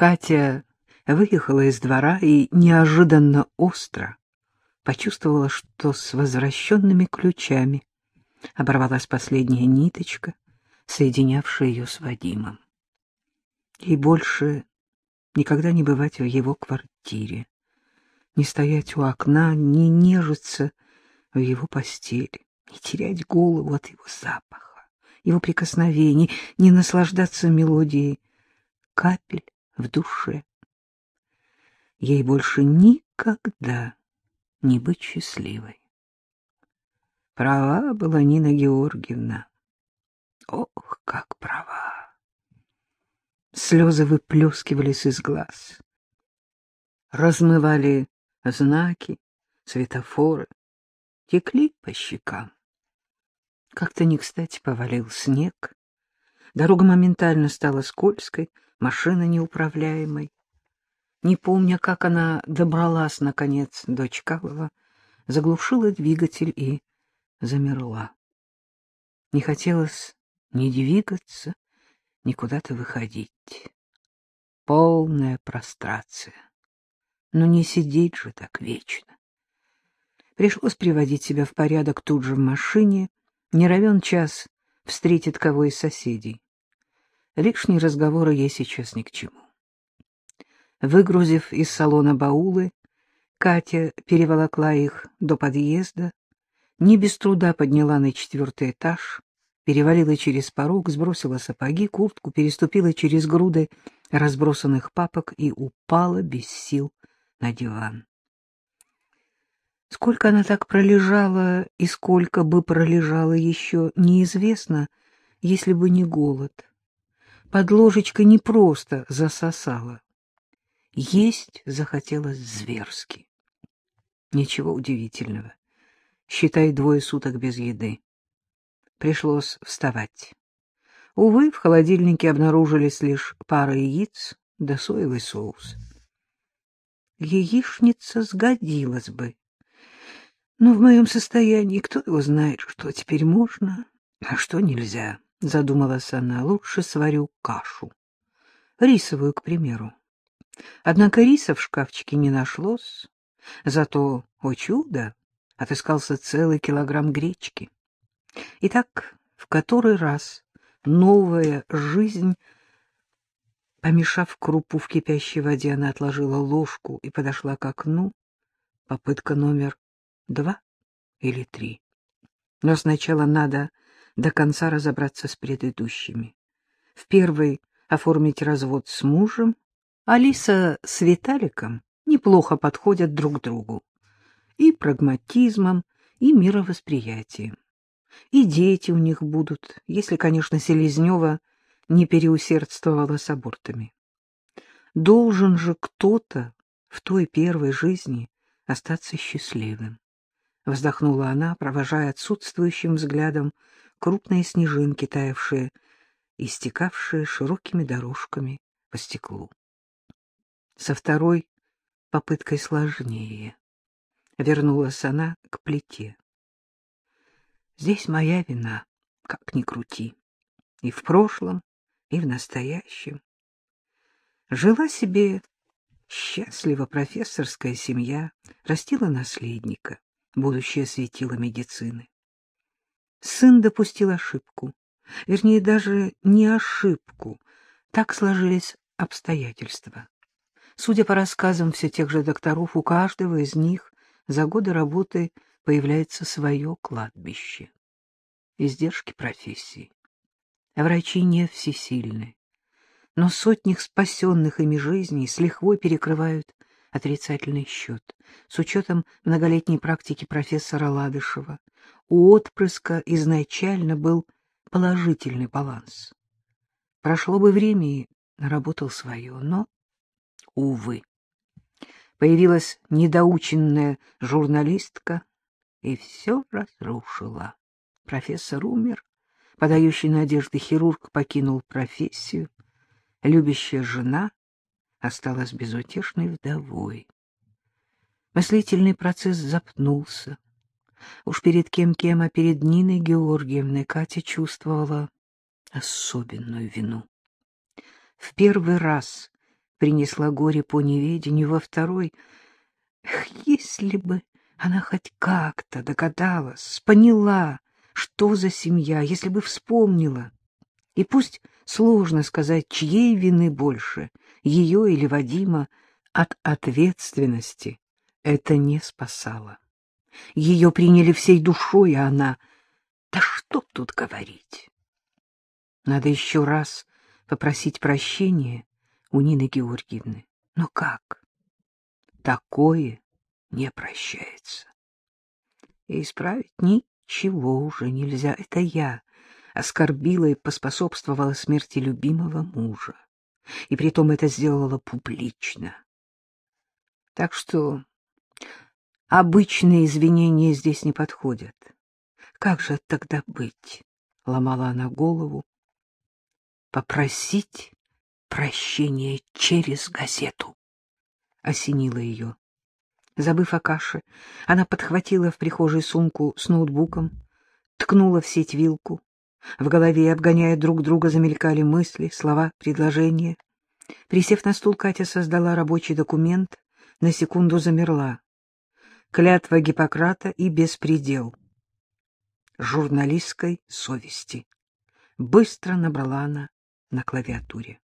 Катя выехала из двора и неожиданно остро почувствовала, что с возвращенными ключами оборвалась последняя ниточка, соединявшая ее с Вадимом. И больше никогда не бывать в его квартире, не стоять у окна, не нежиться в его постели, не терять голову от его запаха, его прикосновений, не наслаждаться мелодией капель в душе. Ей больше никогда не быть счастливой. Права была Нина Георгиевна. Ох, как права! Слезы выплескивались из глаз. Размывали знаки, светофоры, текли по щекам. Как-то не кстати повалил снег. Дорога моментально стала скользкой, машина неуправляемой. Не помня, как она добралась, наконец, до Чкалова, заглушила двигатель и замерла. Не хотелось ни двигаться, ни куда-то выходить. Полная прострация. Но не сидеть же так вечно. Пришлось приводить себя в порядок тут же в машине. Не равен час встретит кого из соседей. Лишние разговоры ей сейчас ни к чему. Выгрузив из салона баулы, Катя переволокла их до подъезда, не без труда подняла на четвертый этаж, перевалила через порог, сбросила сапоги, куртку, переступила через груды разбросанных папок и упала без сил на диван. Сколько она так пролежала и сколько бы пролежала еще, неизвестно, если бы не голод. Под ложечкой не просто засосала. Есть захотелось зверски. Ничего удивительного. Считай двое суток без еды. Пришлось вставать. Увы, в холодильнике обнаружились лишь пара яиц да соевый соус. Яичница сгодилась бы. Но в моем состоянии кто его знает, что теперь можно, а что нельзя, — задумалась она. Лучше сварю кашу. Рисовую, к примеру. Однако риса в шкафчике не нашлось, зато, о чудо, отыскался целый килограмм гречки. Итак, в который раз новая жизнь, помешав крупу в кипящей воде, она отложила ложку и подошла к окну. Попытка номер два или три. Но сначала надо до конца разобраться с предыдущими. В первой — оформить развод с мужем, Алиса с Виталиком неплохо подходят друг другу. И прагматизмом, и мировосприятием. И дети у них будут, если, конечно, Селезнева не переусердствовала с абортами. Должен же кто-то в той первой жизни остаться счастливым. Вздохнула она, провожая отсутствующим взглядом крупные снежинки, таявшие и стекавшие широкими дорожками по стеклу. Со второй попыткой сложнее. Вернулась она к плите. Здесь моя вина, как ни крути. И в прошлом, и в настоящем. Жила себе счастливо профессорская семья, растила наследника, будущее светило медицины. Сын допустил ошибку, вернее, даже не ошибку, так сложились обстоятельства. Судя по рассказам все тех же докторов, у каждого из них за годы работы появляется свое кладбище. Издержки профессии. Врачи не всесильны, но сотних спасенных ими жизней с лихвой перекрывают отрицательный счет. С учетом многолетней практики профессора Ладышева у отпрыска изначально был положительный баланс. Прошло бы время и наработал свое, но увы. Появилась недоученная журналистка и все разрушила. Профессор умер, подающий надежды хирург покинул профессию, любящая жена осталась безутешной вдовой. Мыслительный процесс запнулся. Уж перед кем-кем, а перед Ниной Георгиевной Катя чувствовала особенную вину. В первый раз принесла горе по неведению, во второй — эх, если бы она хоть как-то догадалась, поняла, что за семья, если бы вспомнила. И пусть сложно сказать, чьей вины больше, ее или Вадима, от ответственности это не спасало. Ее приняли всей душой, а она... Да что тут говорить? Надо еще раз попросить прощения у Нины Георгиевны. Но как? Такое не прощается. И исправить ничего уже нельзя. Это я оскорбила и поспособствовала смерти любимого мужа. И притом это сделала публично. Так что обычные извинения здесь не подходят. Как же тогда быть? — ломала она голову. Попросить прощения через газету. Осенило ее. Забыв о каше, она подхватила в прихожей сумку с ноутбуком, ткнула в сеть вилку. В голове, обгоняя друг друга, замелькали мысли, слова, предложения. Присев на стул, Катя создала рабочий документ, на секунду замерла. Клятва Гиппократа и беспредел. Журналистской совести. Быстро набрала она на клавиатуре.